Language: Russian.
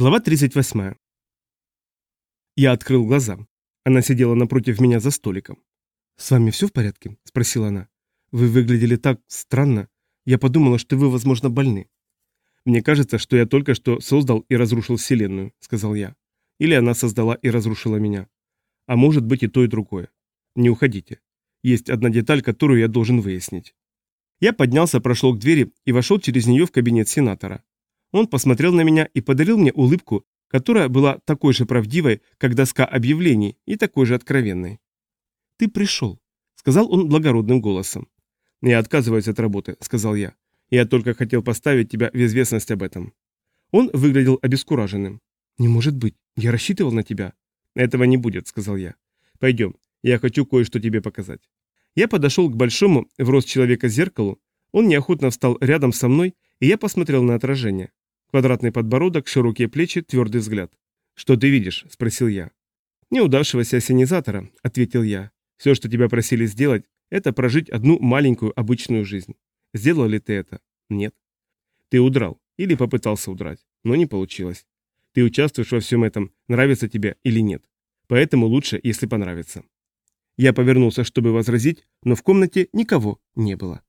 Глава 38. Я открыл глаза. Она сидела напротив меня за столиком. «С вами все в порядке?» – спросила она. «Вы выглядели так странно. Я подумала, что вы, возможно, больны». «Мне кажется, что я только что создал и разрушил Вселенную», – сказал я. «Или она создала и разрушила меня. А может быть и то, и другое. Не уходите. Есть одна деталь, которую я должен выяснить». Я поднялся, прошел к двери и вошел через нее в кабинет сенатора. Он посмотрел на меня и подарил мне улыбку, которая была такой же правдивой, как доска объявлений, и такой же откровенной. «Ты пришел», — сказал он благородным голосом. «Я отказываюсь от работы», — сказал я. «Я только хотел поставить тебя в известность об этом». Он выглядел обескураженным. «Не может быть, я рассчитывал на тебя». «Этого не будет», — сказал я. «Пойдем, я хочу кое-что тебе показать». Я подошел к большому, в рост человека зеркалу, он неохотно встал рядом со мной, и я посмотрел на отражение. Квадратный подбородок, широкие плечи, твердый взгляд. «Что ты видишь?» – спросил я. «Неудавшегося ассенизатора», – ответил я. «Все, что тебя просили сделать, это прожить одну маленькую обычную жизнь. Сделал ли ты это? Нет. Ты удрал или попытался удрать, но не получилось. Ты участвуешь во всем этом, нравится тебе или нет. Поэтому лучше, если понравится». Я повернулся, чтобы возразить, но в комнате никого не было.